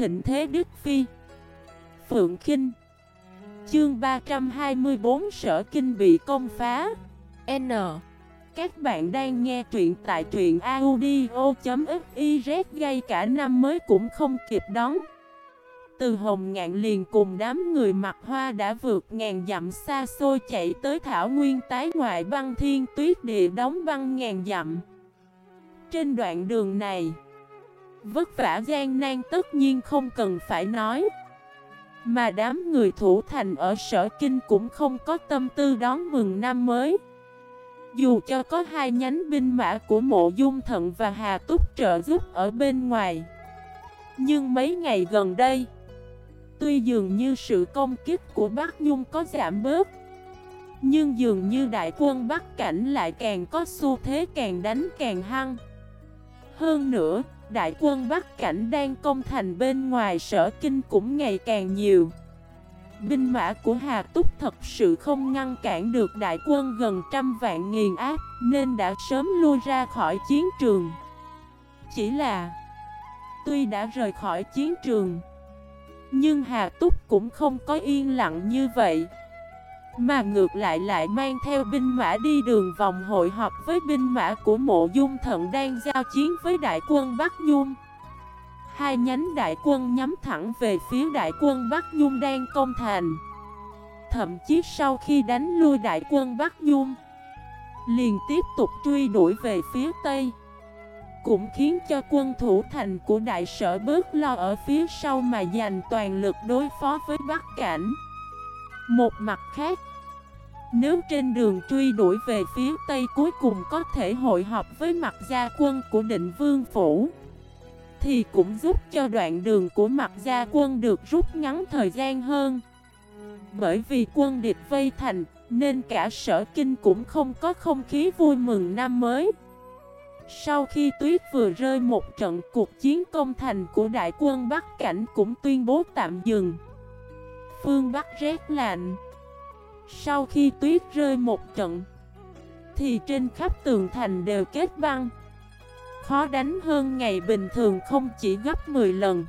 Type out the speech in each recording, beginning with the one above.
thịnh thế Đức Phi. Phượng Kinh. Chương 324 Sở Kinh bị công phá. N. Các bạn đang nghe truyện tại truyện audio.xyz gây cả năm mới cũng không kịp đón. Từ Hồng Ngạn liền cùng đám người mặc hoa đã vượt ngàn dặm xa xôi chạy tới Thảo Nguyên tái ngoại băng thiên tuyết địa đóng băng ngàn dặm. Trên đoạn đường này Vất vả gian nan tất nhiên không cần phải nói. Mà đám người thủ thành ở sở kinh cũng không có tâm tư đón mừng năm mới. Dù cho có hai nhánh binh mã của mộ dung thận và hà túc trợ giúp ở bên ngoài, Nhưng mấy ngày gần đây, Tuy dường như sự công kích của Bắc Nhung có giảm bớt, Nhưng dường như đại quân Bắc Cảnh lại càng có xu thế càng đánh càng hăng. Hơn nữa đại quân Bắc Cảnh đang công thành bên ngoài, sở kinh cũng ngày càng nhiều. Binh mã của Hà Túc thật sự không ngăn cản được đại quân gần trăm vạn nghiền áp nên đã sớm lui ra khỏi chiến trường. Chỉ là, Tuy đã rời khỏi chiến trường, Nhưng Hà Túc cũng không có yên lặng như vậy mà ngược lại lại mang theo binh mã đi đường vòng hội họp với binh mã của mộ dung thận đang giao chiến với đại quân Bắc Nhung. Hai nhánh đại quân nhắm thẳng về phía đại quân Bắc Nhung đang công thành. Thậm chí sau khi đánh lui đại quân Bắc Nhung, Liền tiếp tục truy đuổi về phía Tây, Cũng khiến cho quân thủ thành của đại sở bớt lo ở phía sau mà dành toàn lực đối phó với Bắc Cảnh. Một mặt khác nếu trên đường truy đuổi về phía Tây cuối cùng có thể hội họp với mặt gia quân của định vương phủ, Thì cũng giúp cho đoạn đường của mặt gia quân được rút ngắn thời gian hơn. Bởi vì quân địch vây thành, Nên cả sở kinh cũng không có không khí vui mừng năm mới. Sau khi tuyết vừa rơi một trận cuộc chiến công thành của đại quân Bắc Cảnh cũng tuyên bố tạm dừng. Phương Bắc rét lạnh sau khi tuyết rơi một trận Thì trên khắp tường thành đều kết băng. Khó đánh hơn ngày bình thường không chỉ gấp 10 lần.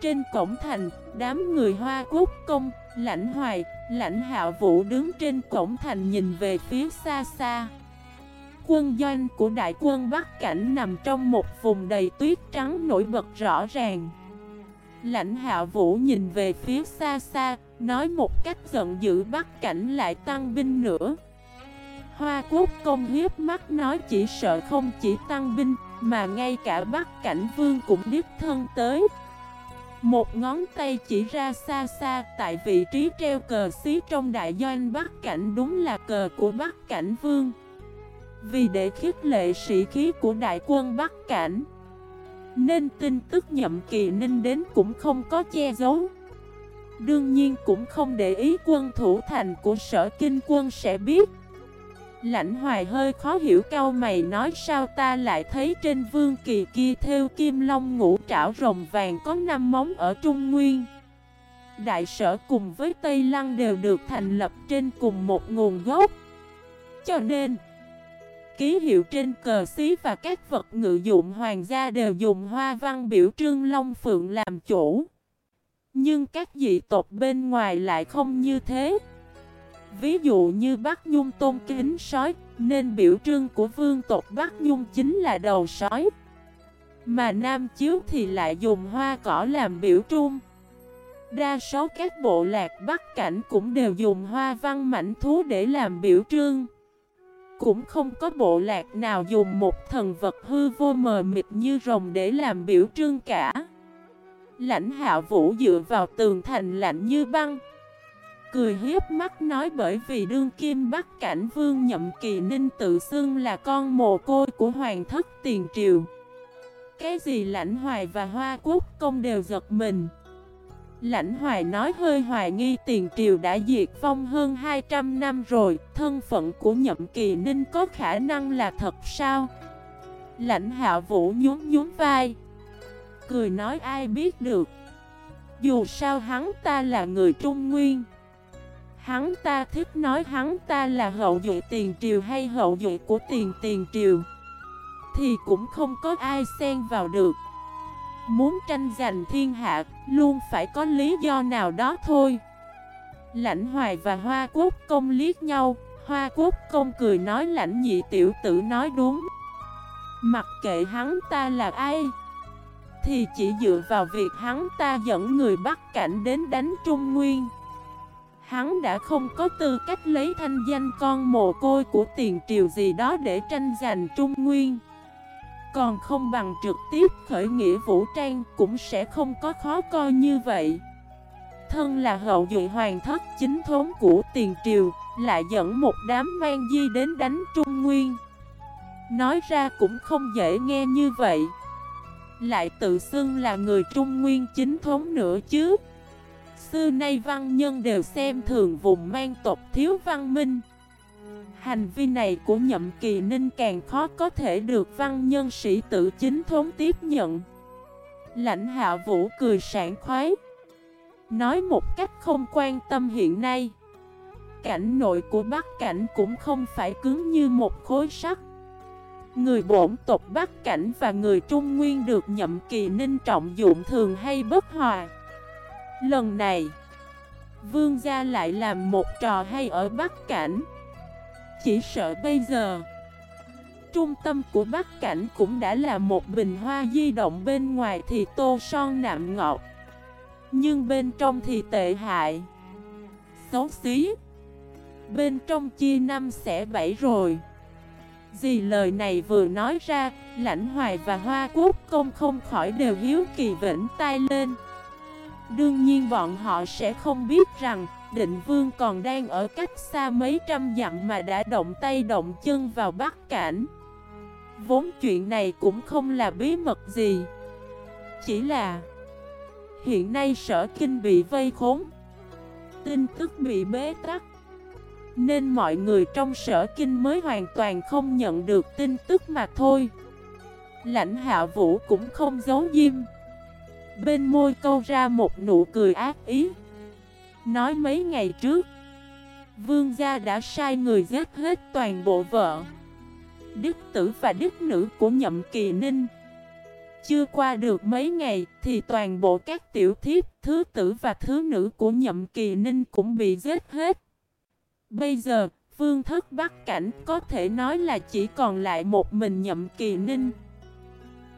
Trên cổng thành, đám người Hoa Quốc công, lãnh hoài, lãnh hạ vũ đứng trên cổng thành nhìn về phía xa xa. Quân doanh của đại quân Bắc Cảnh nằm trong một vùng đầy tuyết trắng nổi bật rõ ràng. Lãnh hạ vũ nhìn về phía xa xa, nói một cách giận dữ bắt cảnh lại tăng binh nữa. Hoa quốc công hiếp mắt nói chỉ sợ không chỉ tăng binh, mà ngay cả bắt cảnh vương cũng đích thân tới. Một ngón tay chỉ ra xa xa tại vị trí treo cờ xí trong đại doanh Bắc Cảnh đúng là cờ của Bắc Cảnh Vương. Vì để khích lệ sĩ khí của đại quân Bắc Cảnh nên tin tức nhậm kỳ ninh đến cũng không có che giấu Đương nhiên cũng không để ý quân thủ thành của sở kinh quân sẽ biết. Lãnh hoài hơi khó hiểu cao mày nói sao ta lại thấy trên vương kỳ kia theo kim long ngũ trảo rồng vàng có năm móng ở Trung Nguyên. Đại sở cùng với Tây Lăng đều được thành lập trên cùng một nguồn gốc. Cho nên, ký hiệu trên cờ xí và các vật ngự dụng hoàng gia đều dùng hoa văn biểu trưng Long Phượng làm chủ. Nhưng các dị tộc bên ngoài lại không như thế. Ví dụ như Bắc Nhung tôn kính sói, nên biểu trưng của vương tộc Bắc Nhung chính là đầu sói. Mà Nam Chiếu thì lại dùng hoa cỏ làm biểu trung. Đa số các bộ lạc Bắc Cảnh cũng đều dùng hoa văn mảnh thú để làm biểu trưng Cũng không có bộ lạc nào dùng một thần vật hư vô mờ mịt như rồng để làm biểu trưng cả Lãnh hạ vũ dựa vào tường thành lạnh như băng. Cười hiếp mắt nói bởi vì đương kim bắc cảnh vương nhậm kỳ ninh tự xưng là con mồ côi của hoàng thất tiền triều. Cái gì lãnh hoài và hoa quốc công đều giật mình. Lãnh hoài nói hơi hoài nghi tiền triều đã diệt vong hơn 200 năm rồi, Thân phận của nhậm kỳ ninh có khả năng là thật sao? Lãnh hạ vũ nhún nhún vai. Cười nói ai biết được Dù sao hắn ta là người Trung Nguyên Hắn ta thích nói hắn ta là hậu duệ tiền triều hay hậu duệ của tiền tiền triều Thì cũng không có ai xen vào được Muốn tranh giành thiên hạ, luôn phải có lý do nào đó thôi. Lãnh hoài và hoa quốc công liếc nhau, hoa quốc công cười nói lãnh nhị tiểu tử nói đúng. Mặc kệ hắn ta là ai thì chỉ dựa vào việc hắn ta dẫn người bắt cảnh đến đánh Trung Nguyên. Hắn đã không có tư cách lấy thanh danh con mồ côi của tiền triều gì đó để tranh giành Trung Nguyên. Còn không bằng trực tiếp khởi nghĩa vũ trang cũng sẽ không có khó coi như vậy. Thân là hậu duệ hoàng thất chính thống của tiền triều, Lại dẫn một đám mang di đến đánh Trung Nguyên. Nói ra cũng không dễ nghe như vậy. Lại tự xưng là người Trung Nguyên chính thống nữa chứ. Xưa nay văn nhân đều xem thường vùng mang tộc thiếu văn minh. Hành vi này của nhậm kỳ ninh càng khó có thể được văn nhân sĩ tự chính thống tiếp nhận. Lãnh hạ vũ cười sảng khoái, Nói một cách không quan tâm hiện nay. Cảnh nội của Bắc Cảnh cũng không phải cứng như một khối sắt. Người bổn tộc Bắc Cảnh và người Trung Nguyên được nhậm kỳ ninh trọng dụng thường hay bất hòa Lần này, Vương gia lại làm một trò hay ở Bắc Cảnh. Chỉ sợ bây giờ, Trung tâm của Bắc Cảnh cũng đã là một bình hoa di động bên ngoài thì tô son nạm ngọt Nhưng bên trong thì tệ hại. Xấu xí. Bên trong chia năm sẽ bảy rồi. Dì lời này vừa nói ra, lãnh hoài và hoa quốc công không khỏi đều hiếu kỳ vĩnh tay lên. Đương nhiên bọn họ sẽ không biết rằng định vương còn đang ở cách xa mấy trăm dặm mà đã động tay động chân vào Bắc Cảnh. Vốn chuyện này cũng không là bí mật gì. Chỉ là hiện nay sở kinh bị vây khốn. Tin tức bị bế tắc. Nên mọi người trong sở kinh mới hoàn toàn không nhận được tin tức mà thôi. Lãnh hạ vũ cũng không giấu diêm. Bên môi câu ra một nụ cười ác ý. Nói mấy ngày trước Vương gia đã sai người giết hết toàn bộ vợ. Đức tử và đức nữ của nhậm kỳ ninh. Chưa qua được mấy ngày thì toàn bộ các tiểu thiếp, thứ tử và thứ nữ của nhậm kỳ ninh cũng bị giết hết. Bây giờ, vương thất Bắc Cảnh có thể nói là chỉ còn lại một mình nhậm kỳ ninh.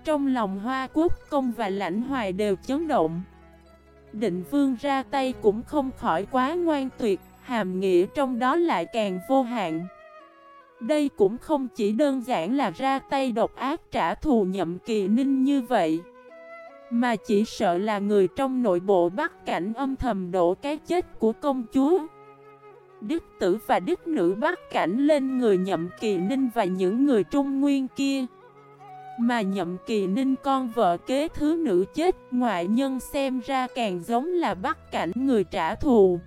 Trong lòng Hoa Quốc Công và Lãnh Hoài đều chấn động. Định vương ra tay cũng không khỏi quá ngoan tuyệt, hàm nghĩa trong đó lại càng vô hạn. Đây cũng không chỉ đơn giản là ra tay độc ác trả thù nhậm kỳ ninh như vậy Mà chỉ sợ là người trong nội bộ Bắc Cảnh âm thầm đổ cái chết của công chúa Đức tử và đức nữ bắt cảnh lên người nhậm kỳ ninh và những người trung nguyên kia. Mà nhậm kỳ ninh con vợ kế thứ nữ chết, Ngoại nhân xem ra càng giống là bắt cảnh người trả thù.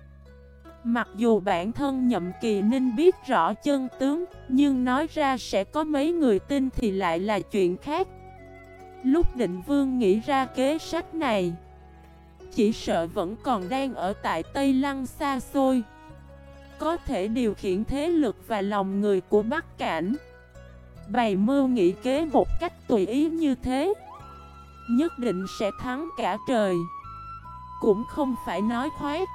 Mặc dù bản thân nhậm kỳ ninh biết rõ chân tướng, Nhưng nói ra sẽ có mấy người tin thì lại là chuyện khác. Lúc định vương nghĩ ra kế sách này, Chỉ sợ vẫn còn đang ở tại Tây Lăng xa xôi có thể điều khiển thế lực và lòng người của Bắc Cảnh. Bày mưu nghĩ kế một cách tùy ý như thế, Nhất định sẽ thắng cả trời. Cũng không phải nói khoét.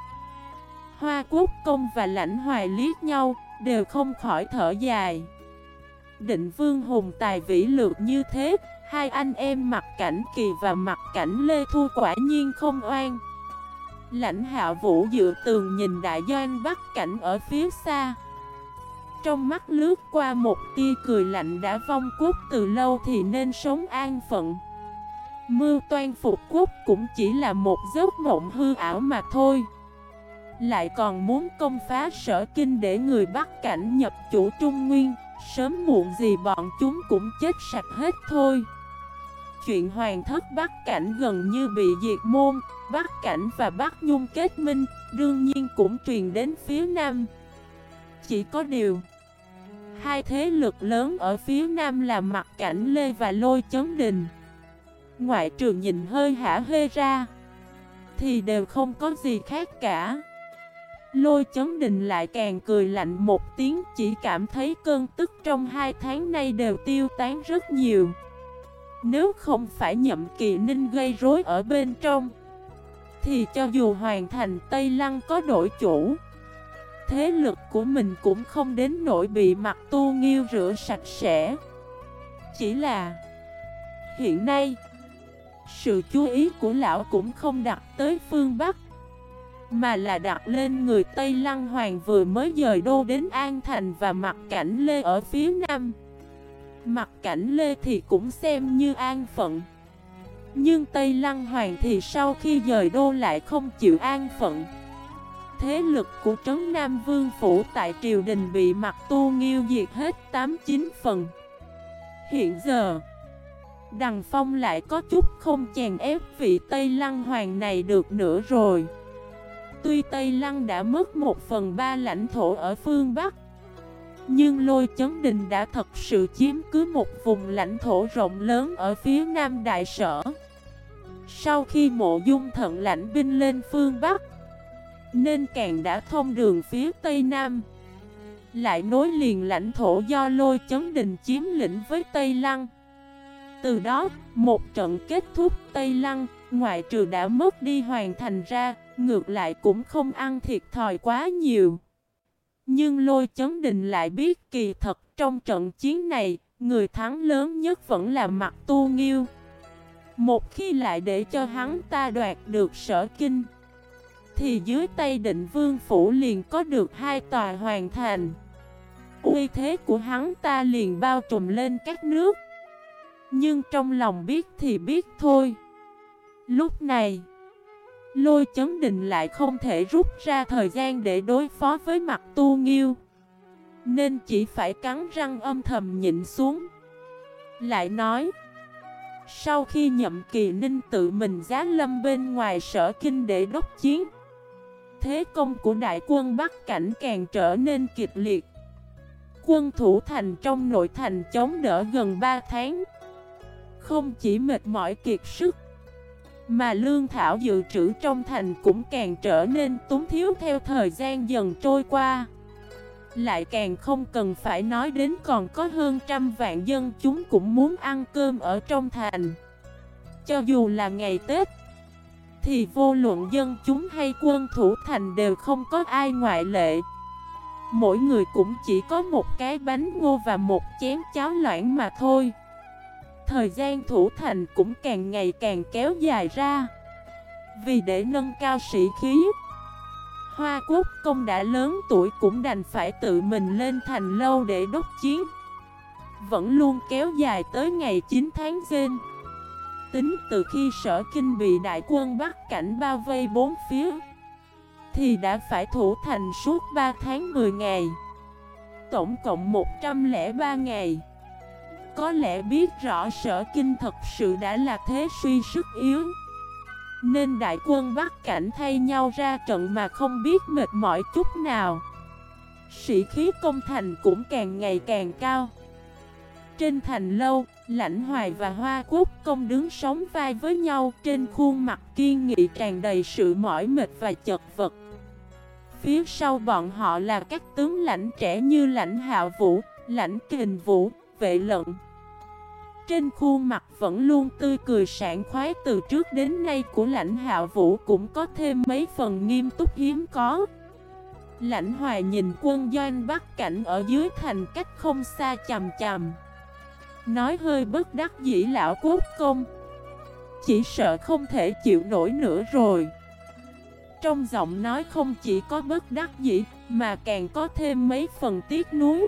Hoa Quốc Công và Lãnh Hoài liếc nhau, Đều không khỏi thở dài. Định Vương Hùng tài vĩ lược như thế, Hai anh em mặt cảnh kỳ và mặt cảnh Lê Thu quả nhiên không oan. Lãnh hạ vũ dựa tường nhìn đại doanh bắt cảnh ở phía xa. Trong mắt lướt qua một tia cười lạnh đã vong quốc từ lâu thì nên sống an phận. Mưu toan phục quốc cũng chỉ là một giấc mộng hư ảo mà thôi. Lại còn muốn công phá sở kinh để người bắt cảnh nhập chủ Trung Nguyên, Sớm muộn gì bọn chúng cũng chết sạch hết thôi chuyện hoàng thất Bắc Cảnh gần như bị diệt môn, Bắc Cảnh và Bắc Nhung kết minh, đương nhiên cũng truyền đến phía Nam. Chỉ có điều, hai thế lực lớn ở phía Nam là mặt cảnh Lê và Lôi Chấn Đình. Ngoại trường nhìn hơi hả hê ra, thì đều không có gì khác cả. Lôi chấn đình lại càng cười lạnh một tiếng chỉ cảm thấy cơn tức trong hai tháng nay đều tiêu tán rất nhiều. Nếu không phải nhậm kỳ ninh gây rối ở bên trong, Thì cho dù hoàn thành Tây Lăng có đổi chủ, Thế lực của mình cũng không đến nỗi bị mặt tu nghiêu rửa sạch sẽ. Chỉ là Hiện nay, Sự chú ý của lão cũng không đặt tới phương Bắc, Mà là đặt lên người Tây Lăng Hoàng vừa mới dời đô đến An Thành và mặt cảnh Lê ở phía Nam. Mặt cảnh Lê thì cũng xem như an phận. Nhưng Tây Lăng Hoàng thì sau khi dời đô lại không chịu an phận. Thế lực của Trấn Nam Vương Phủ tại triều đình bị mặt tu nghiêu diệt hết 8-9 phần. Hiện giờ, Đằng Phong lại có chút không chèn ép vị Tây Lăng Hoàng này được nữa rồi. Tuy Tây Lăng đã mất một phần ba lãnh thổ ở phương Bắc nhưng lôi chấn đình đã thật sự chiếm cứ một vùng lãnh thổ rộng lớn ở phía Nam Đại Sở. Sau khi mộ dung thận lãnh binh lên phương Bắc Nên càng đã thông đường phía Tây Nam. Lại nối liền lãnh thổ do lôi chấn đình chiếm lĩnh với Tây Lăng. Từ đó, một trận kết thúc Tây Lăng, ngoại trừ đã mất đi hoàn thành ra, ngược lại cũng không ăn thiệt thòi quá nhiều. Nhưng lôi chấn đình lại biết kỳ thật trong trận chiến này, người thắng lớn nhất vẫn là mặt tu nghiêu. Một khi lại để cho hắn ta đoạt được sở kinh, thì dưới tay định vương phủ liền có được hai tòa hoàn thành. Uy thế của hắn ta liền bao trùm lên các nước. Nhưng trong lòng biết thì biết thôi Lúc này Lôi chấn định lại không thể rút ra thời gian để đối phó với mặt tu nghiêu. Nên chỉ phải cắn răng âm thầm nhịn xuống. Lại nói, Sau khi nhậm kỳ ninh tự mình giá lâm bên ngoài sở kinh để đốc chiến, Thế công của đại quân Bắc Cảnh càng trở nên kịch liệt. Quân thủ thành trong nội thành chống đỡ gần 3 tháng. Không chỉ mệt mỏi kiệt sức mà lương thảo dự trữ trong thành cũng càng trở nên túng thiếu theo thời gian dần trôi qua. Lại càng không cần phải nói đến còn có hơn trăm vạn dân chúng cũng muốn ăn cơm ở trong thành. Cho dù là ngày Tết, Thì vô luận dân chúng hay quân thủ thành đều không có ai ngoại lệ. Mỗi người cũng chỉ có một cái bánh ngô và một chén cháo loãng mà thôi. Thời gian thủ thành cũng càng ngày càng kéo dài ra. Vì để nâng cao sĩ khí, Hoa quốc công đã lớn tuổi cũng đành phải tự mình lên thành lâu để đốt chiến. Vẫn luôn kéo dài tới ngày 9 tháng Giêng. Tính từ khi sở kinh bị đại quân bắt cảnh bao vây bốn phía, Thì đã phải thủ thành suốt 3 tháng 10 ngày. Tổng cộng 103 ngày có lẽ biết rõ sở kinh thật sự đã là thế suy sức yếu. Nên đại quân bắt cảnh thay nhau ra trận mà không biết mệt mỏi chút nào. Sĩ khí công thành cũng càng ngày càng cao. Trên thành lâu, Lãnh Hoài và Hoa Quốc công đứng sóng vai với nhau Trên khuôn mặt kiên nghị tràn đầy sự mỏi mệt và chật vật. Phía sau bọn họ là các tướng lãnh trẻ như Lãnh Hạo Vũ, Lãnh Kình Vũ, vệ lận Trên khuôn mặt vẫn luôn tươi cười sảng khoái, từ trước đến nay của lãnh hạ vũ cũng có thêm mấy phần nghiêm túc hiếm có. Lãnh hoài nhìn quân doanh bắt cảnh ở dưới thành cách không xa chầm chầm Nói hơi bất đắc dĩ, lão quốc công, Chỉ sợ không thể chịu nổi nữa rồi. Trong giọng nói không chỉ có bất đắc dĩ, Mà càng có thêm mấy phần tiếc nuối.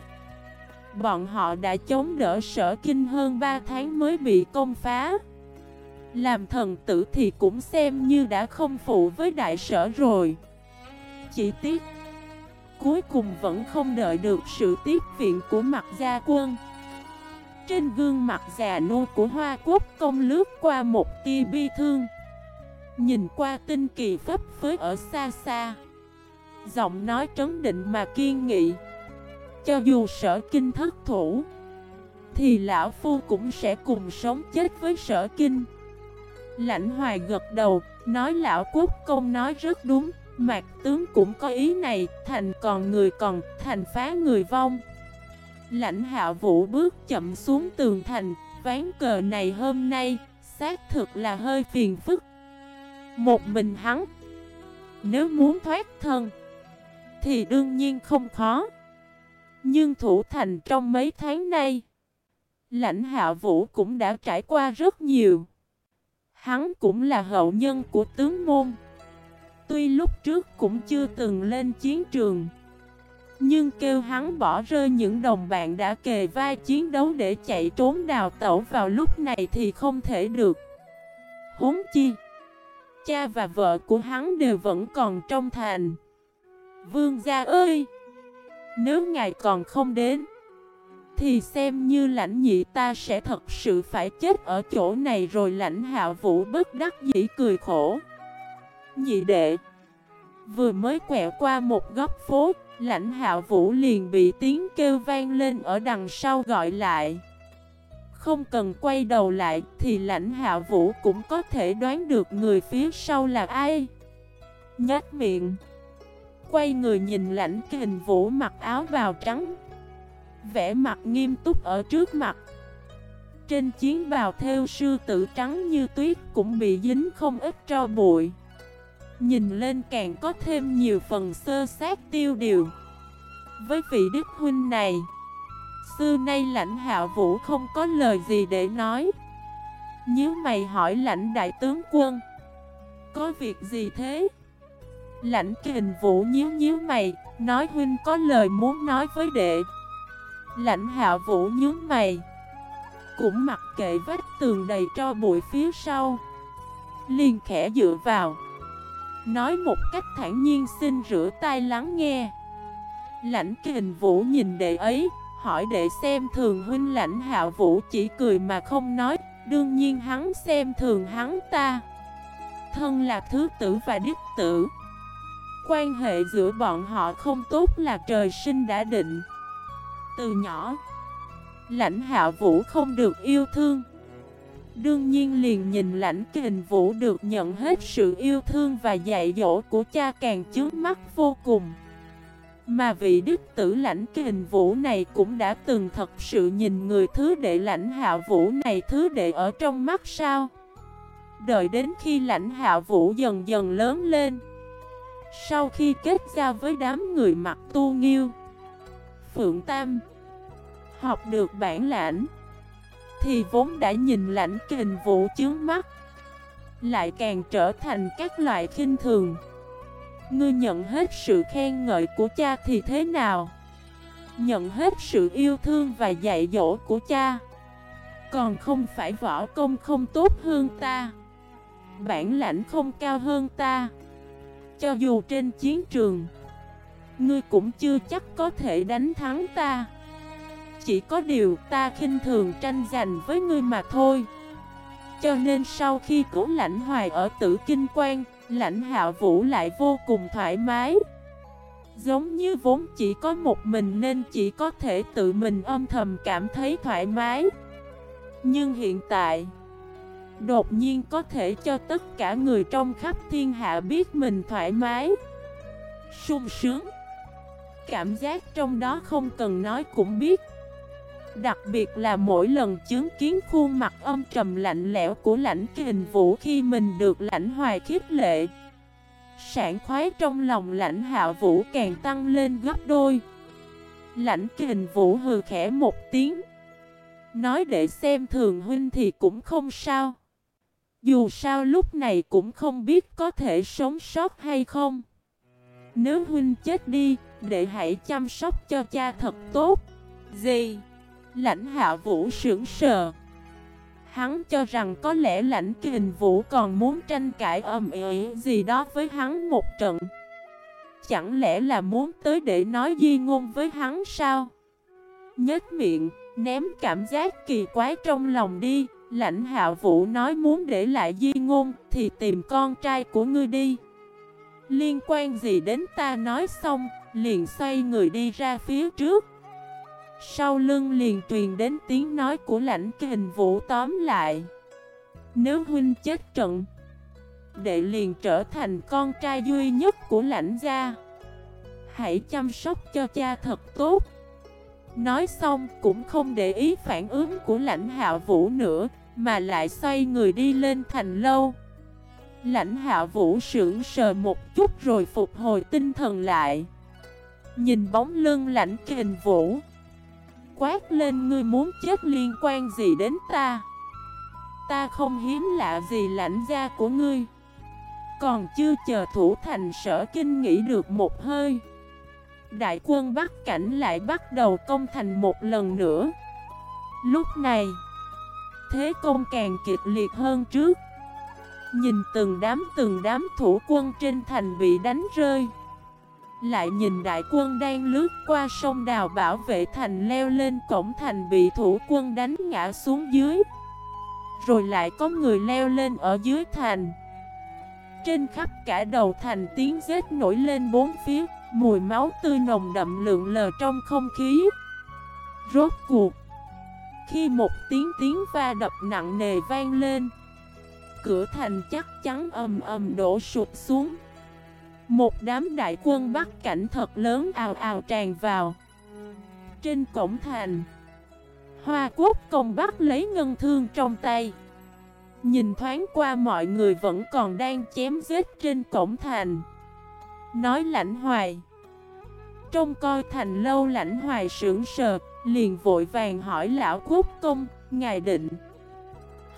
Bọn họ đã chống đỡ sở kinh hơn 3 tháng mới bị công phá. Làm thần tử thì cũng xem như đã không phụ với đại sở rồi. Chỉ tiếc, Cuối cùng vẫn không đợi được sự tiếp viện của mặt gia quân. Trên gương mặt già nô của Hoa Quốc công lướt qua một tia bi thương. Nhìn qua tinh kỳ phấp phới ở xa xa. Giọng nói trấn định mà kiên nghị cho dù sở kinh thất thủ Thì lão phu cũng sẽ cùng sống chết với sở kinh Lãnh hoài gật đầu Nói lão quốc công nói rất đúng Mạc tướng cũng có ý này Thành còn người còn Thành phá người vong Lãnh hạ vũ bước chậm xuống tường thành ván cờ này hôm nay, xác thực là hơi phiền phức. Một mình hắn, nếu muốn thoát thân, thì đương nhiên không khó. Nhưng thủ thành trong mấy tháng nay, lãnh hạ vũ cũng đã trải qua rất nhiều. Hắn cũng là hậu nhân của tướng môn. Tuy lúc trước cũng chưa từng lên chiến trường Nhưng kêu hắn bỏ rơi những đồng bạn đã kề vai chiến đấu để chạy trốn đào tẩu vào lúc này thì không thể được Huống chi Cha và vợ của hắn đều vẫn còn trong thành Vương gia ơi nếu ngài còn không đến, Thì xem như lãnh nhị ta sẽ thật sự phải chết ở chỗ này rồi lãnh hạ vũ bất đắc dĩ cười khổ. Nhị đệ, Vừa mới quẹo qua một góc phố, Lãnh hạ vũ liền bị tiếng kêu vang lên ở đằng sau gọi lại. Không cần quay đầu lại thì lãnh hạ vũ cũng có thể đoán được người phía sau là ai. Nhát miệng. Quay người nhìn lãnh kình vũ mặc áo bào trắng. Vẽ mặt nghiêm túc ở trước mặt. Trên chiến bào theo sư tử trắng như tuyết cũng bị dính không ít cho bụi. Nhìn lên càng có thêm nhiều phần sơ sát tiêu điều. Với vị đức huynh này, Xưa nay lãnh hạ vũ không có lời gì để nói. Nhớ mày hỏi lãnh đại tướng quân, Có việc gì thế? Lãnh kình vũ nhíu nhíu mày, Nói huynh có lời muốn nói với đệ. Lãnh hạ vũ nhíu mày, Cũng mặc kệ vách tường đầy cho bụi phía sau. Liền khẽ dựa vào, Nói một cách thản nhiên xin rửa tay lắng nghe. Lãnh kình vũ nhìn đệ ấy, Hỏi đệ xem thường huynh lãnh hạ vũ chỉ cười mà không nói, Đương nhiên hắn xem thường hắn ta. Thân là thứ tử và đích tử. Quan hệ giữa bọn họ không tốt là trời sinh đã định. Từ nhỏ, Lãnh hạ vũ không được yêu thương. Đương nhiên liền nhìn lãnh kình vũ được nhận hết sự yêu thương và dạy dỗ của cha càng chướng mắt vô cùng. Mà vị đức tử lãnh kình vũ này cũng đã từng thật sự nhìn người thứ đệ lãnh hạ vũ này thứ đệ ở trong mắt sao? Đợi đến khi lãnh hạ vũ dần dần lớn lên sau khi kết giao với đám người mặt tu nghiêu, Phượng Tam Học được bản lãnh, thì vốn đã nhìn lãnh kình vũ chướng mắt, Lại càng trở thành các loại khinh thường. Ngươi nhận hết sự khen ngợi của cha thì thế nào? Nhận hết sự yêu thương và dạy dỗ của cha, Còn không phải võ công không tốt hơn ta. Bản lãnh không cao hơn ta. Cho dù trên chiến trường, Ngươi cũng chưa chắc có thể đánh thắng ta. Chỉ có điều ta khinh thường tranh giành với ngươi mà thôi. Cho nên sau khi cứu lãnh hoài ở tử kinh quan, Lãnh hạ vũ lại vô cùng thoải mái. Giống như vốn chỉ có một mình nên chỉ có thể tự mình âm thầm cảm thấy thoải mái. Nhưng hiện tại Đột nhiên có thể cho tất cả người trong khắp thiên hạ biết mình thoải mái. Sung sướng. Cảm giác trong đó không cần nói cũng biết. Đặc biệt là mỗi lần chứng kiến khuôn mặt âm trầm lạnh lẽo của lãnh kình vũ khi mình được lãnh hoài khiết lệ. Sản khoái trong lòng lãnh hạ vũ càng tăng lên gấp đôi. Lãnh kình vũ hừ khẽ một tiếng. Nói để xem thường huynh thì cũng không sao. Dù sao lúc này cũng không biết có thể sống sót hay không. Nếu huynh chết đi, đệ hãy chăm sóc cho cha thật tốt. Gì? Lãnh hạ vũ sững sờ. Hắn cho rằng có lẽ lãnh kình vũ còn muốn tranh cãi ầm ĩ gì đó với hắn một trận. Chẳng lẽ là muốn tới để nói di ngôn với hắn sao? Nhết miệng, ném cảm giác kỳ quái trong lòng đi. Lãnh hạ vũ nói muốn để lại di ngôn thì tìm con trai của ngươi đi. Liên quan gì đến ta nói xong, liền xoay người đi ra phía trước. Sau lưng liền truyền đến tiếng nói của lãnh kình vũ tóm lại. Nếu huynh chết trận Đệ liền trở thành con trai duy nhất của lãnh gia. Hãy chăm sóc cho cha thật tốt. Nói xong cũng không để ý phản ứng của lãnh hạ vũ nữa, Mà lại xoay người đi lên thành lâu. Lãnh hạ vũ sững sờ một chút rồi phục hồi tinh thần lại. Nhìn bóng lưng lãnh kình vũ. Quát lên, ngươi muốn chết liên quan gì đến ta? Ta không hiếm lạ gì lãnh gia của ngươi. Còn chưa chờ thủ thành sở kinh nghĩ được một hơi Đại quân Bắc Cảnh lại bắt đầu công thành một lần nữa. Lúc này, Thế công càng kịch liệt hơn trước. Nhìn từng đám từng đám thủ quân trên thành bị đánh rơi. Lại nhìn đại quân đang lướt qua sông đào bảo vệ thành leo lên cổng thành bị thủ quân đánh ngã xuống dưới. Rồi lại có người leo lên ở dưới thành. Trên khắp cả đầu thành tiếng rết nổi lên bốn phía Mùi máu tươi nồng đậm lượng lờ trong không khí. Rốt cuộc, Khi một tiếng tiếng va đập nặng nề vang lên, Cửa thành chắc chắn ầm ầm đổ sụt xuống. Một đám đại quân bắt cảnh thật lớn ào ào tràn vào. Trên cổng thành, Hoa quốc công bắt lấy ngân thương trong tay. Nhìn thoáng qua mọi người vẫn còn đang chém giết trên cổng thành. Nói lãnh hoài. Trong coi thành lâu lãnh hoài sưởng sờ, Liền vội vàng hỏi lão quốc công, Ngài định?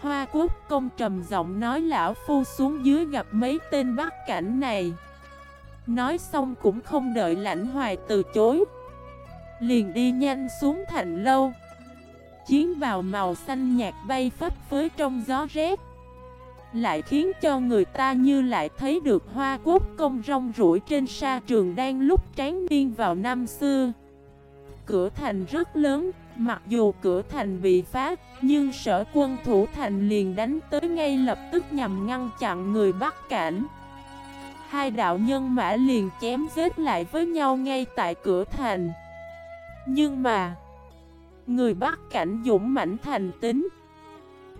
Hoa quốc công trầm giọng nói, lão phu xuống dưới gặp mấy tên bắt cảnh này. Nói xong cũng không đợi lãnh hoài từ chối. Liền đi nhanh xuống thành lâu. Chiến bào màu xanh nhạt bay phấp phới trong gió rét lại khiến cho người ta như lại thấy được hoa quốc công rong rủi trên sa trường đang lúc tráng niên vào năm xưa. Cửa thành rất lớn, mặc dù cửa thành bị phá, nhưng sở quân thủ thành liền đánh tới ngay lập tức nhằm ngăn chặn người bắt cảnh. Hai đạo nhân mã liền chém giết lại với nhau ngay tại cửa thành. Nhưng mà Người bắt cảnh dũng mãnh thành tính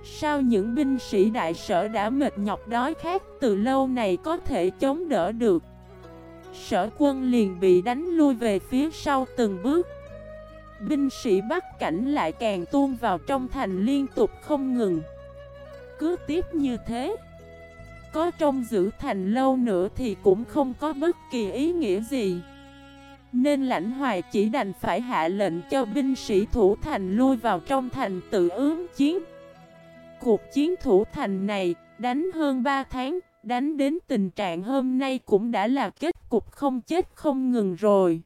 Sao những binh sĩ đại sở đã mệt nhọc đói khát, từ lâu này có thể chống đỡ được? Sở quân liền bị đánh lui về phía sau từng bước. Binh sĩ bắt cảnh lại càng tuôn vào trong thành liên tục không ngừng. Cứ tiếp như thế, Có trong giữ thành lâu nữa thì cũng không có bất kỳ ý nghĩa gì. Nên lãnh hoài chỉ đành phải hạ lệnh cho binh sĩ thủ thành lui vào trong thành tự ướm chiến. Cuộc chiến thủ thành này đánh hơn 3 tháng, đánh đến tình trạng hôm nay cũng đã là kết cục không chết không ngừng rồi.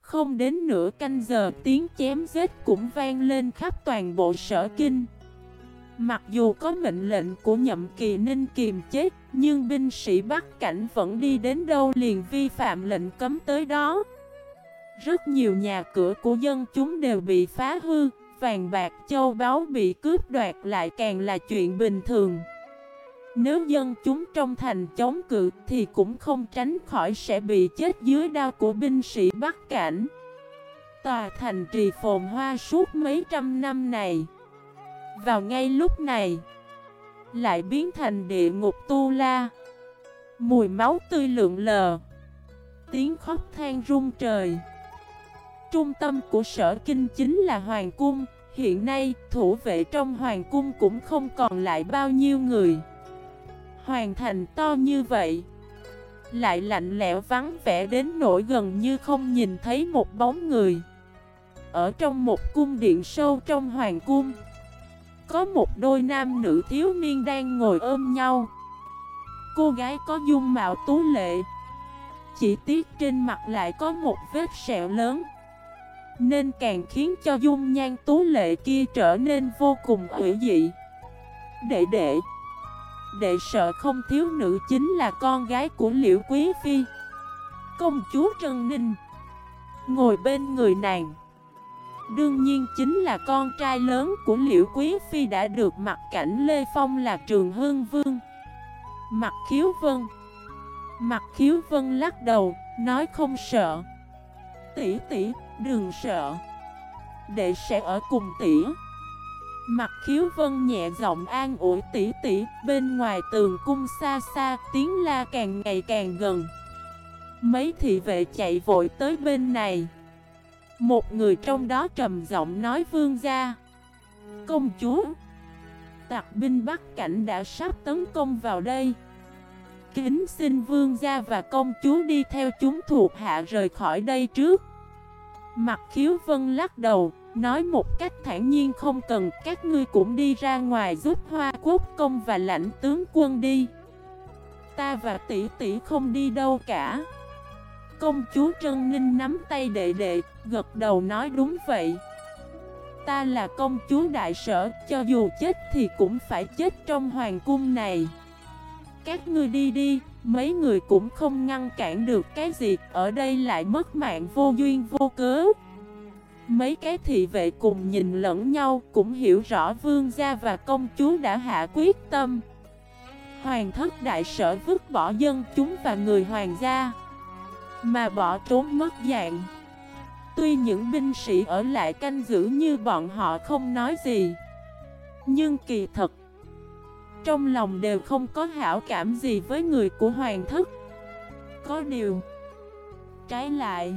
Không đến nửa canh giờ tiếng chém giết cũng vang lên khắp toàn bộ sở kinh. Mặc dù có mệnh lệnh của nhậm kỳ ninh kiềm chết, nhưng binh sĩ Bắc Cảnh vẫn đi đến đâu liền vi phạm lệnh cấm tới đó. Rất nhiều nhà cửa của dân chúng đều bị phá hư, vàng bạc châu báu bị cướp đoạt lại càng là chuyện bình thường. Nếu dân chúng trong thành chống cự thì cũng không tránh khỏi sẽ bị chết dưới đao của binh sĩ Bắc Cảnh. Tòa thành trì phồn hoa suốt mấy trăm năm này. Vào ngay lúc này, lại biến thành địa ngục tu la. Mùi máu tươi lượng lờ. Tiếng khóc than rung trời. Trung tâm của sở kinh chính là Hoàng Cung. Hiện nay, thủ vệ trong Hoàng Cung cũng không còn lại bao nhiêu người. hoàng thành to như vậy Lại lạnh lẽo vắng vẻ đến nỗi gần như không nhìn thấy một bóng người. Ở trong một cung điện sâu trong hoàng cung Có một đôi nam nữ thiếu niên đang ngồi ôm nhau. Cô gái có dung mạo tú lệ Chỉ tiếc trên mặt lại có một vết sẹo lớn. Nên càng khiến cho dung nhan tú lệ kia trở nên vô cùng hữu dị. Đệ đệ Đệ sợ không thiếu nữ chính là con gái của Liễu Quý Phi. Công chúa Trân Ninh Ngồi bên người nàng. Đương nhiên chính là con trai lớn của Liễu Quý Phi đã được mặt cảnh Lê Phong là Trường Hương Vương. Mặt khiếu vân Mặt khiếu vân lắc đầu, nói không sợ. Tỷ tỷ, đừng sợ. Đệ sẽ ở cùng tỷ Mặt khiếu vân nhẹ giọng an ủi tỉ tỉ, Bên ngoài tường cung xa xa, tiếng la càng ngày càng gần. Mấy thị vệ chạy vội tới bên này. Một người trong đó trầm giọng nói vương gia. Công chúa Tặc binh Bắc Cảnh đã sắp tấn công vào đây. Kính xin vương gia và công chúa đi theo chúng thuộc hạ rời khỏi đây trước. Mặt khiếu vân lắc đầu, Nói một cách thản nhiên không cần, Các ngươi cũng đi ra ngoài giúp hoa quốc công và lãnh tướng quân đi. Ta và tỷ tỷ không đi đâu cả. Công chúa Trân Ninh nắm tay đệ đệ, Gật đầu nói đúng vậy. Ta là công chúa đại sở, Cho dù chết thì cũng phải chết trong hoàng cung này. Các ngươi đi đi, Mấy người cũng không ngăn cản được cái gì, Ở đây lại mất mạng vô duyên vô cớ. Mấy cái thị vệ cùng nhìn lẫn nhau Cũng hiểu rõ vương gia và công chúa đã hạ quyết tâm. Hoàng thất đại sở vứt bỏ dân chúng và người hoàng gia, Mà bỏ trốn mất dạng. Tuy những binh sĩ ở lại canh giữ như bọn họ không nói gì, Nhưng kỳ thật trong lòng đều không có hảo cảm gì với người của hoàng thất. Có điều Trái lại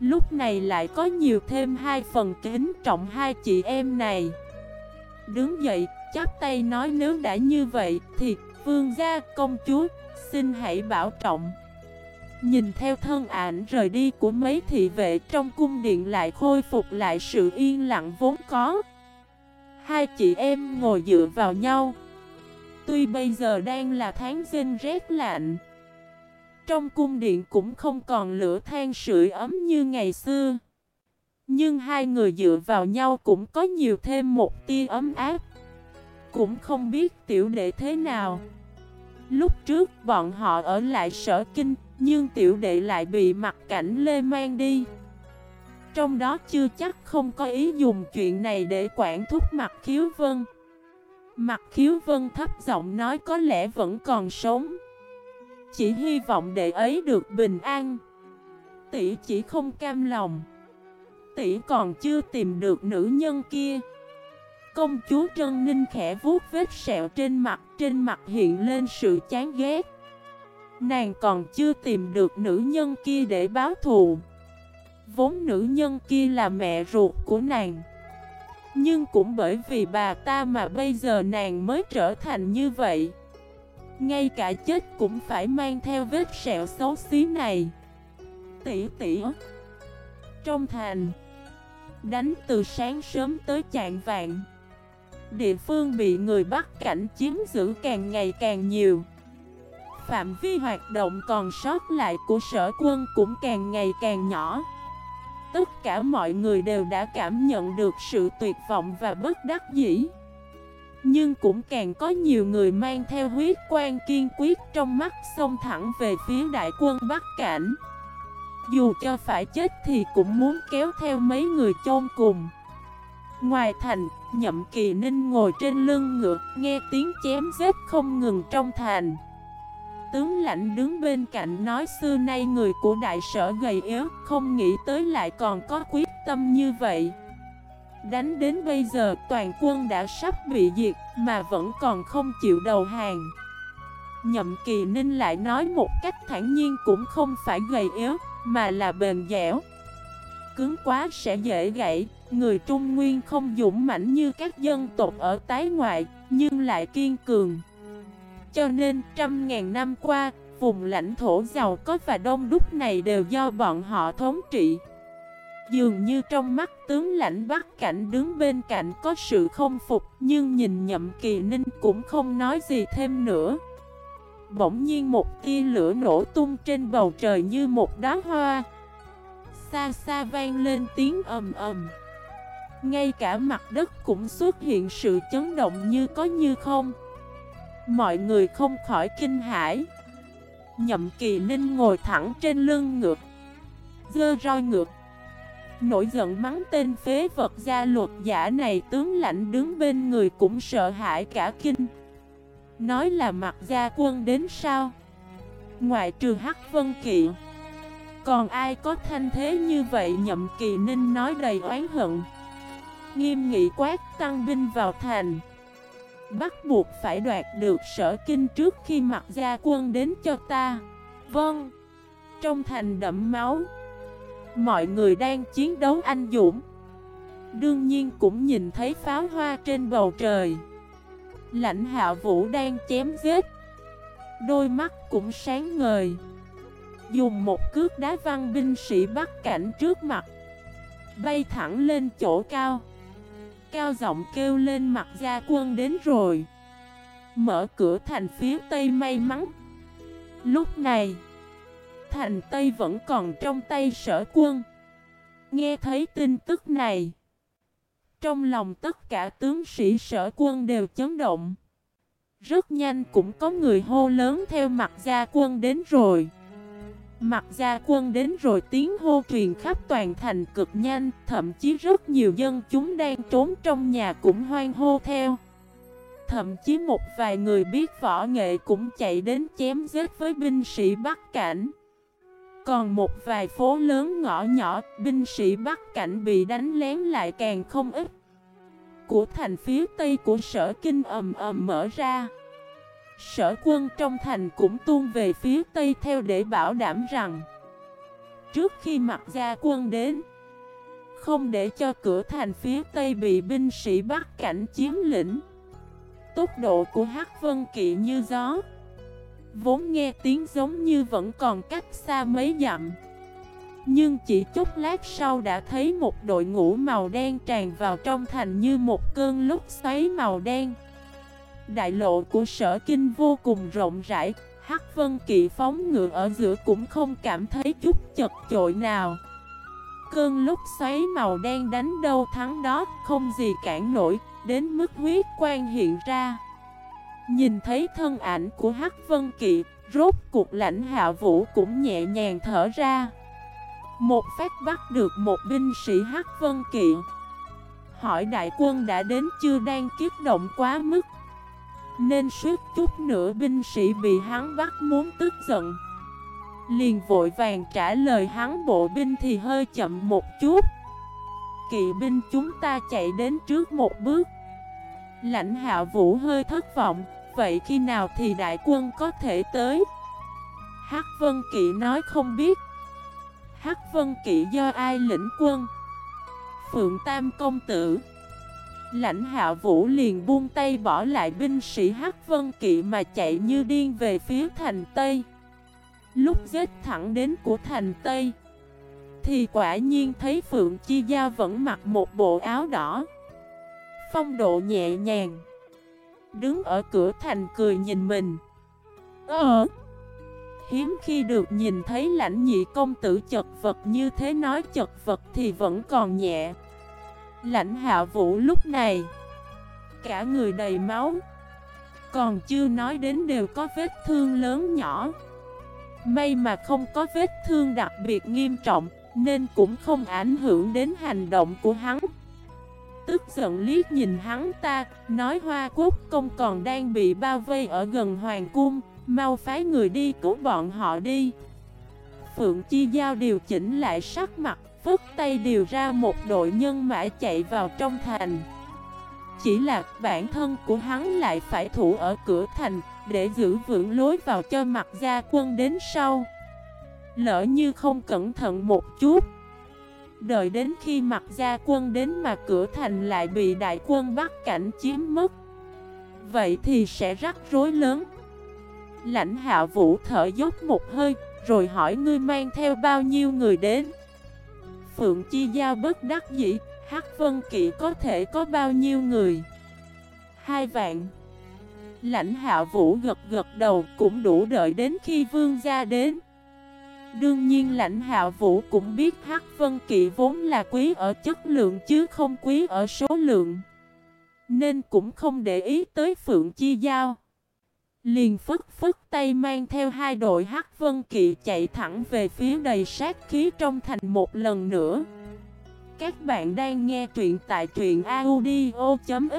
Lúc này lại có nhiều thêm hai phần kính trọng hai chị em này. Đứng dậy, chắp tay nói nếu đã như vậy Thì vương gia công chúa, xin hãy bảo trọng. Nhìn theo thân ảnh rời đi của mấy thị vệ trong cung điện lại khôi phục lại sự yên lặng vốn có. Hai chị em ngồi dựa vào nhau Tuy bây giờ đang là tháng dinh rét lạnh, Trong cung điện cũng không còn lửa than sưởi ấm như ngày xưa. Nhưng hai người dựa vào nhau cũng có nhiều thêm một tia ấm áp. Cũng không biết tiểu đệ thế nào. Lúc trước bọn họ ở lại sở kinh, nhưng tiểu đệ lại bị mặt cảnh lê mang đi. Trong đó chưa chắc không có ý dùng chuyện này để quản thúc mặt khiếu vân. Mặt khiếu vân thấp giọng nói có lẽ vẫn còn sống. Chỉ hy vọng đệ ấy được bình an. Tỷ chỉ không cam lòng. Tỷ còn chưa tìm được nữ nhân kia. Công chúa Trân Ninh khẽ vuốt vết sẹo trên mặt Trên mặt hiện lên sự chán ghét. Nàng còn chưa tìm được nữ nhân kia để báo thù. Vốn nữ nhân kia là mẹ ruột của nàng. Nhưng cũng bởi vì bà ta mà bây giờ nàng mới trở thành như vậy. Ngay cả chết cũng phải mang theo vết sẹo xấu xí này. Tỷ tỷ Trong thành, Đánh từ sáng sớm tới chạng vạn Địa phương bị người bắt cảnh chiếm giữ càng ngày càng nhiều. Phạm vi hoạt động còn sót lại của sở quân cũng càng ngày càng nhỏ. Tất cả mọi người đều đã cảm nhận được sự tuyệt vọng và bất đắc dĩ. Nhưng cũng càng có nhiều người mang theo huyết quan kiên quyết trong mắt xông thẳng về phía đại quân Bắc Cảnh. Dù cho phải chết thì cũng muốn kéo theo mấy người chôn cùng. Ngoài thành, nhậm kỳ ninh ngồi trên lưng ngựa, nghe tiếng chém giết không ngừng trong thành tướng lãnh đứng bên cạnh nói, xưa nay người của đại sở gầy yếu, Không nghĩ tới lại còn có quyết tâm như vậy. Đánh đến bây giờ, toàn quân đã sắp bị diệt, Mà vẫn còn không chịu đầu hàng. Nhậm kỳ ninh lại nói một cách thản nhiên, cũng không phải gầy yếu, Mà là bền dẻo. Cứng quá sẽ dễ gãy. Người Trung Nguyên không dũng mãnh như các dân tộc ở tái ngoại, Nhưng lại kiên cường cho nên trăm ngàn năm qua, vùng lãnh thổ giàu có và đông đúc này đều do bọn họ thống trị. Dường như trong mắt tướng lãnh Bắc Cảnh đứng bên cạnh có sự không phục Nhưng nhìn nhậm kỳ ninh cũng không nói gì thêm nữa. Bỗng nhiên một tia lửa nổ tung trên bầu trời như một đá hoa. Xa xa vang lên tiếng ầm ầm. Ngay cả mặt đất cũng xuất hiện sự chấn động như có như không. Mọi người không khỏi kinh hãi. Nhậm kỳ ninh ngồi thẳng trên lưng ngược Dơ roi ngược. Nổi giận mắng tên phế vật gia luật giả này, tướng lãnh đứng bên người cũng sợ hãi cả kinh. Nói là mặt gia quân đến sao? Ngoại trừ Hắc Vân Kỵ, Còn ai có thanh thế như vậy? Nhậm kỳ ninh nói đầy oán hận, Nghiêm nghị quát, tăng binh vào thành. Bắt buộc phải đoạt được sở kinh trước khi mặc gia quân đến cho ta. Vâng. Trong thành đậm máu, Mọi người đang chiến đấu anh dũng. Đương nhiên cũng nhìn thấy pháo hoa trên bầu trời. Lãnh hạ vũ đang chém giết. Đôi mắt cũng sáng ngời. Dùng một cước đá văn binh sĩ bắt cảnh trước mặt. Bay thẳng lên chỗ cao. Cao giọng kêu lên mặt gia quân đến rồi. Mở cửa thành phía tây may mắn. Lúc này, Thành tây vẫn còn trong tay sở quân. Nghe thấy tin tức này, Trong lòng tất cả tướng sĩ sở quân đều chấn động. Rất nhanh cũng có người hô lớn theo mặt gia quân đến rồi. Mặt gia quân đến rồi tiếng hô truyền khắp toàn thành cực nhanh Thậm chí rất nhiều dân chúng đang trốn trong nhà cũng hoang hô theo. Thậm chí một vài người biết võ nghệ cũng chạy đến chém giết với binh sĩ Bắc Cảnh. Còn một vài phố lớn ngõ nhỏ, binh sĩ Bắc Cảnh bị đánh lén lại càng không ít. Của thành phía tây của sở kinh ầm ầm mở ra. Sở quân trong thành cũng tuôn về phía Tây theo để bảo đảm rằng, Trước khi mặt gia quân đến, Không để cho cửa thành phía Tây bị binh sĩ bắt cảnh chiếm lĩnh. Tốc độ của Hắc Vân Kỵ như gió, Vốn nghe tiếng giống như vẫn còn cách xa mấy dặm. Nhưng chỉ chút lát sau đã thấy một đội ngũ màu đen tràn vào trong thành như một cơn lúc xoáy màu đen. Đại lộ của sở kinh vô cùng rộng rãi, Hắc Vân Kỵ phóng ngựa ở giữa cũng không cảm thấy chút chật chội nào. Cơn lúc xoáy màu đen đánh đâu thắng đó, Không gì cản nổi, Đến mức huyết quan hiện ra. Nhìn thấy thân ảnh của Hắc Vân Kỵ Rốt cuộc lãnh hạ vũ cũng nhẹ nhàng thở ra. Một phát bắt được một binh sĩ Hắc Vân Kỵ Hỏi đại quân đã đến chưa đang kiếp động quá mức nên suốt chút nữa binh sĩ bị hắn bắt muốn tức giận. Liền vội vàng trả lời hắn bộ binh thì hơi chậm một chút. Kỵ binh chúng ta chạy đến trước một bước. Lãnh hạ vũ hơi thất vọng, Vậy khi nào thì đại quân có thể tới? Hắc Vân Kỵ nói không biết. Hắc Vân Kỵ do ai lĩnh quân? Phượng Tam Công Tử. Lãnh hạ vũ liền buông tay bỏ lại binh sĩ Hắc Vân Kỵ mà chạy như điên về phía thành Tây. Lúc giết thẳng đến của thành Tây, Thì quả nhiên thấy Phượng Chi Gia vẫn mặc một bộ áo đỏ. Phong độ nhẹ nhàng, Đứng ở cửa thành cười nhìn mình. Ờ? Hiếm khi được nhìn thấy lãnh nhị công tử chật vật như thế nói chật vật thì vẫn còn nhẹ. Lãnh hạ vũ lúc này. Cả người đầy máu. Còn chưa nói đến đều có vết thương lớn nhỏ. May mà không có vết thương đặc biệt nghiêm trọng, Nên cũng không ảnh hưởng đến hành động của hắn. Tức giận liếc nhìn hắn ta, Nói hoa quốc công còn đang bị bao vây ở gần hoàng cung, Mau phái người đi cứu bọn họ đi. Phượng Chi Giao điều chỉnh lại sắc mặt phất tay điều ra một đội nhân mã chạy vào trong thành. Chỉ là bản thân của hắn lại phải thủ ở cửa thành Để giữ vững lối vào cho mặt gia quân đến sau. Lỡ như không cẩn thận một chút, Đợi đến khi mặt gia quân đến mà cửa thành lại bị đại quân bắt cảnh chiếm mất, Vậy thì sẽ rắc rối lớn. Lãnh hạ vũ thở dốc một hơi, Rồi hỏi ngươi mang theo bao nhiêu người đến? Phượng Chi Giao bất đắc dĩ, Hắc Vân Kỵ có thể có bao nhiêu người? Hai vạn. Lãnh hạ vũ gật gật đầu cũng đủ đợi đến khi vương gia đến. Đương nhiên lãnh hạ vũ cũng biết Hắc Vân Kỵ vốn là quý ở chất lượng chứ không quý ở số lượng. Nên cũng không để ý tới Phượng Chi Giao. Liền phức phức tay mang theo hai đội hắc vân kỵ chạy thẳng về phía đầy sát khí trong thành một lần nữa. Các bạn đang nghe truyện tại truyện audio.fif